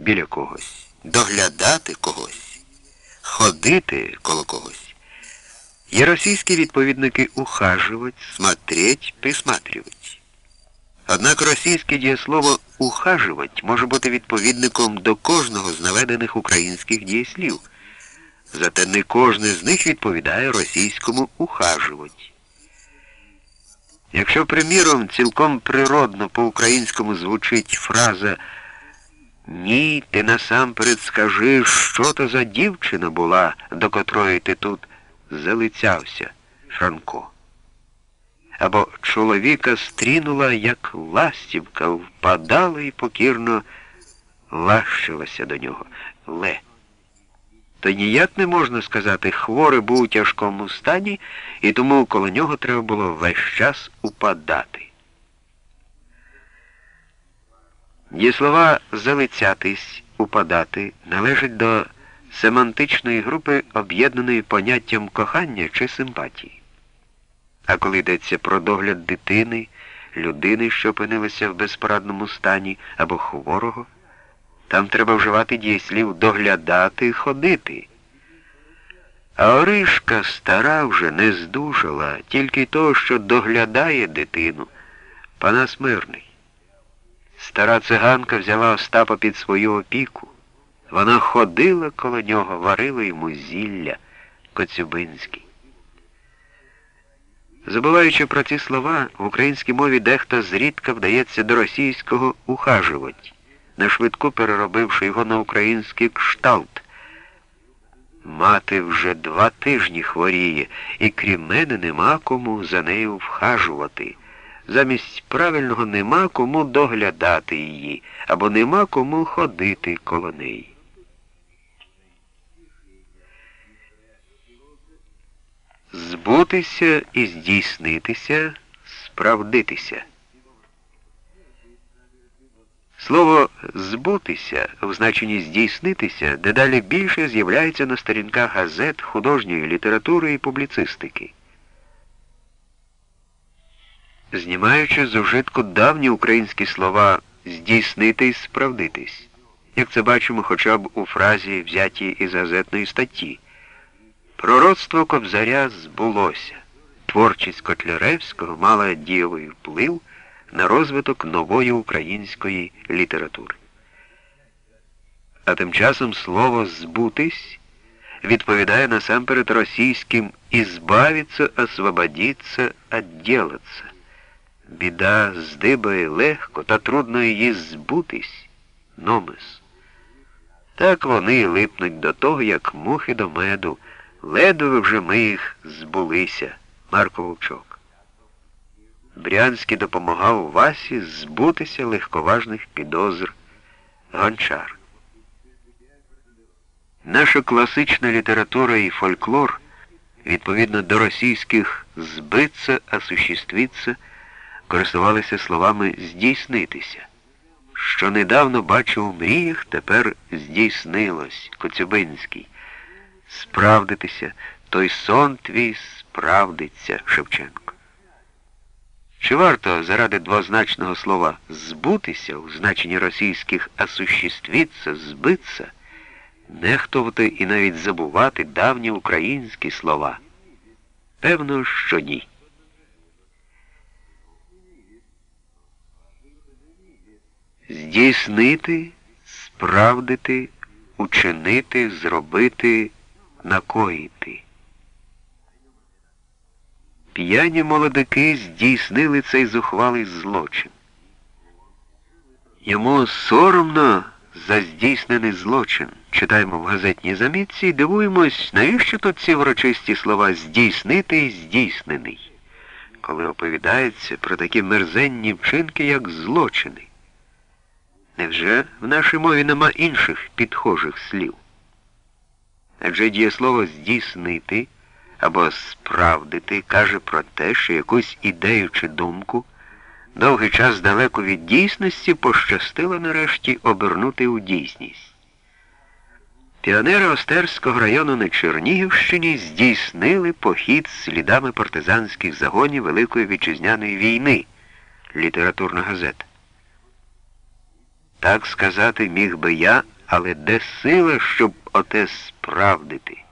біля когось, доглядати когось, ходити коло когось. Є російські відповідники ухаживать, смотреть, присматривать. Однак російське дієслово ухаживать може бути відповідником до кожного з наведених українських дієслів. Зате не кожне з них відповідає російському ухаживать. Якщо, приміром, цілком природно по-українському звучить фраза Ні, ти насамперед скажи, що то за дівчина була, до котрої ти тут залицявся, Франко. Або чоловіка стрінула, як ластівка, впадала і покірно лащилася до нього. Ле. То ніяк не можна сказати, хворий був у тяжкому стані, і тому коло нього треба було весь час упадати. Дієслова залицятись, упадати належать до семантичної групи, об'єднаної поняттям кохання чи симпатії. А коли йдеться про догляд дитини, людини, що опинилася в безпорадному стані або хворого, там треба вживати дієслів доглядати, ходити. А Оришка стара вже не здужала, тільки того, що доглядає дитину, Панас Мирний. Стара циганка взяла Остапа під свою опіку. Вона ходила коло нього, варила йому зілля Коцюбинський. Забуваючи про ці слова, в українській мові дехто зрідка вдається до російського ухажувати, нашвидку переробивши його на український кшталт. Мати вже два тижні хворіє, і крім мене нема кому за нею вхажувати. Замість правильного нема кому доглядати її, або нема кому ходити коло неї. Збутися і здійснитися, справдитися. Слово збутися в значенні здійснитися дедалі більше з'являється на сторінках газет, художньої літератури і публіцистики. Знімаючи з ужитку давні українські слова здійснитись, справдитись, як це бачимо хоча б у фразі, взятій із газетної статті. Пророцтво Кобзаря збулося. Творчість Котляревського мала дієвий вплив на розвиток нової української літератури. А тим часом слово збутись відповідає насамперед російським «избавиться, освободиться, отделаться». Біда здибає легко та трудно її збутись, номес. Так вони липнуть до того, як мухи до меду. Ледве вже ми їх збулися, Марко Вовчок. Брянський допомагав Васі збутися легковажних підозр гончар. Наша класична література і фольклор, відповідно до російських збиться, осуществиться, користувалися словами здійснитися. Що недавно бачив у мріях, тепер здійснилось Коцюбинський. Справдитися, той сон твій справдиться, Шевченко. Чи варто заради двозначного слова збутися у значенні російських осуществіться, збиться, нехтувати і навіть забувати давні українські слова? Певно, що ні. Здійснити, справдити, учинити, зробити, накоїти. П'яні молодики здійснили цей зухвалий злочин. Йому соромно за здійснений злочин. Читаємо в газетній замітці і дивуємось, навіщо тут ці врочисті слова здійснити і здійснений, коли оповідається про такі мерзенні вчинки, як злочини. Невже в нашій мові нема інших підхожих слів? Адже дієслово здійснити або справдити каже про те, що якусь ідею чи думку довгий час далеко від дійсності пощастило нарешті обернути у дійсність. Піонери Остерського району на Чернігівщині здійснили похід слідами партизанських загонів Великої Вітчизняної війни. Літературна газета. Так сказати міг би я, але де сила, щоб оте справдити?